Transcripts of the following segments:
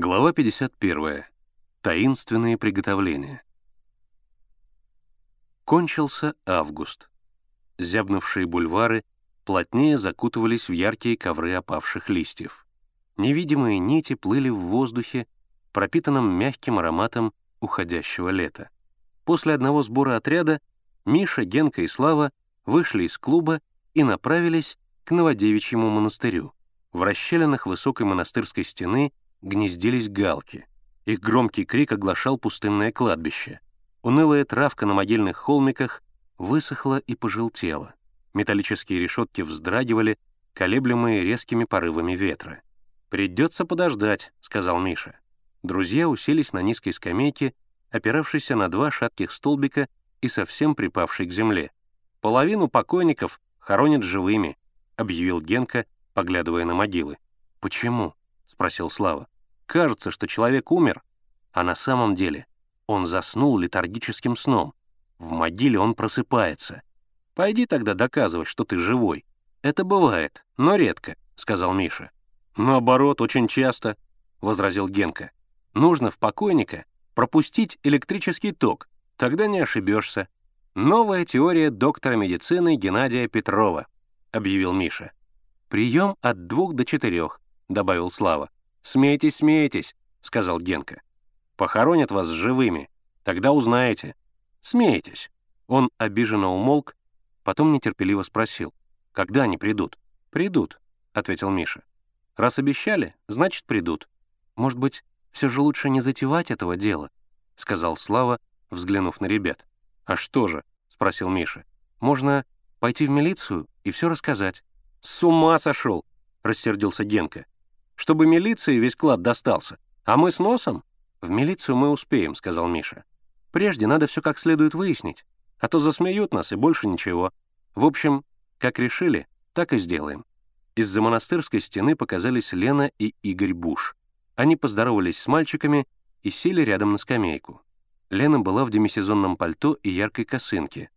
Глава 51. Таинственные приготовления. Кончился август. Зябнувшие бульвары плотнее закутывались в яркие ковры опавших листьев. Невидимые нити плыли в воздухе, пропитанном мягким ароматом уходящего лета. После одного сбора отряда Миша, Генка и Слава вышли из клуба и направились к Новодевичьему монастырю. В расщелинах высокой монастырской стены — гнездились галки. Их громкий крик оглашал пустынное кладбище. Унылая травка на могильных холмиках высохла и пожелтела. Металлические решетки вздрагивали, колеблемые резкими порывами ветра. «Придется подождать», — сказал Миша. Друзья уселись на низкой скамейке, опиравшейся на два шатких столбика и совсем припавшей к земле. «Половину покойников хоронят живыми», — объявил Генка, поглядывая на могилы. «Почему?» — спросил Слава. «Кажется, что человек умер, а на самом деле он заснул летаргическим сном. В могиле он просыпается. Пойди тогда доказывать, что ты живой. Это бывает, но редко», — сказал Миша. «Наоборот, очень часто», — возразил Генка. «Нужно в покойника пропустить электрический ток, тогда не ошибешься. Новая теория доктора медицины Геннадия Петрова», — объявил Миша. «Прием от двух до четырех. — добавил Слава. «Смейтесь, смейтесь», — сказал Генка. «Похоронят вас живыми, тогда узнаете. Смейтесь». Он обиженно умолк, потом нетерпеливо спросил. «Когда они придут?» «Придут», — ответил Миша. «Раз обещали, значит, придут. Может быть, все же лучше не затевать этого дела», — сказал Слава, взглянув на ребят. «А что же?» — спросил Миша. «Можно пойти в милицию и все рассказать». «С ума сошел!» — рассердился Генка чтобы милиции весь клад достался. А мы с носом? В милицию мы успеем, сказал Миша. Прежде надо все как следует выяснить, а то засмеют нас и больше ничего. В общем, как решили, так и сделаем. Из-за монастырской стены показались Лена и Игорь Буш. Они поздоровались с мальчиками и сели рядом на скамейку. Лена была в демисезонном пальто и яркой косынке.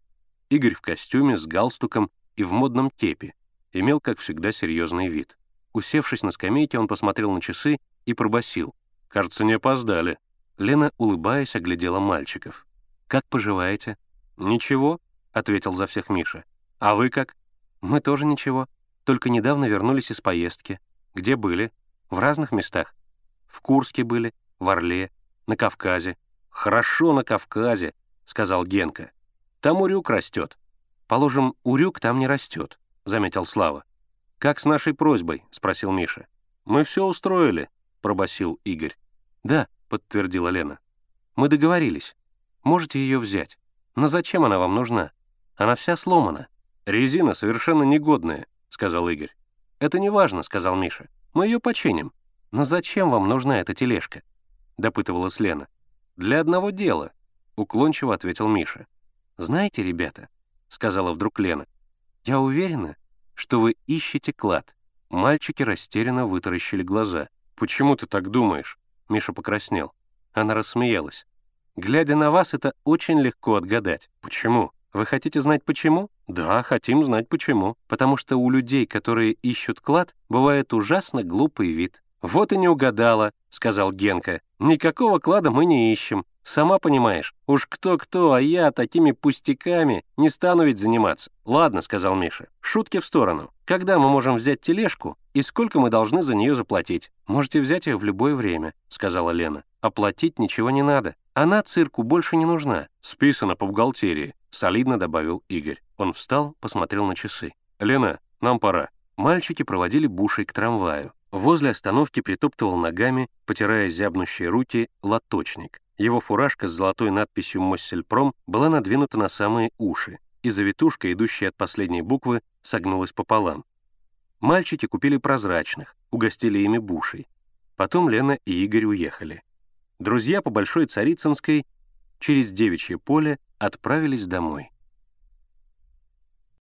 Игорь в костюме, с галстуком и в модном кепе. Имел, как всегда, серьезный вид. Усевшись на скамейке, он посмотрел на часы и пробасил: «Кажется, не опоздали». Лена, улыбаясь, оглядела мальчиков. «Как поживаете?» «Ничего», — ответил за всех Миша. «А вы как?» «Мы тоже ничего. Только недавно вернулись из поездки. Где были?» «В разных местах. В Курске были, в Орле, на Кавказе». «Хорошо на Кавказе», — сказал Генка. «Там урюк растет». «Положим, урюк там не растет», — заметил Слава. «Как с нашей просьбой?» — спросил Миша. «Мы все устроили», — пробасил Игорь. «Да», — подтвердила Лена. «Мы договорились. Можете ее взять. Но зачем она вам нужна? Она вся сломана». «Резина совершенно негодная», — сказал Игорь. «Это не важно», — сказал Миша. «Мы ее починим». «Но зачем вам нужна эта тележка?» — допытывалась Лена. «Для одного дела», — уклончиво ответил Миша. «Знаете, ребята», — сказала вдруг Лена, — «я уверена, что вы ищете клад». Мальчики растерянно вытаращили глаза. «Почему ты так думаешь?» Миша покраснел. Она рассмеялась. «Глядя на вас, это очень легко отгадать. Почему? Вы хотите знать почему? Да, хотим знать почему. Потому что у людей, которые ищут клад, бывает ужасно глупый вид. «Вот и не угадала», — сказал Генка. «Никакого клада мы не ищем. Сама понимаешь, уж кто-кто, а я такими пустяками не стану ведь заниматься». «Ладно», — сказал Миша. «Шутки в сторону. Когда мы можем взять тележку и сколько мы должны за нее заплатить?» «Можете взять ее в любое время», — сказала Лена. «Оплатить ничего не надо. Она цирку больше не нужна». «Списано по бухгалтерии», — солидно добавил Игорь. Он встал, посмотрел на часы. «Лена, нам пора». Мальчики проводили Бушей к трамваю. Возле остановки притоптывал ногами, потирая зябнущие руки, лоточник. Его фуражка с золотой надписью «Моссельпром» была надвинута на самые уши, и завитушка, идущая от последней буквы, согнулась пополам. Мальчики купили прозрачных, угостили ими бушей. Потом Лена и Игорь уехали. Друзья по Большой Царицынской через девичье поле отправились домой.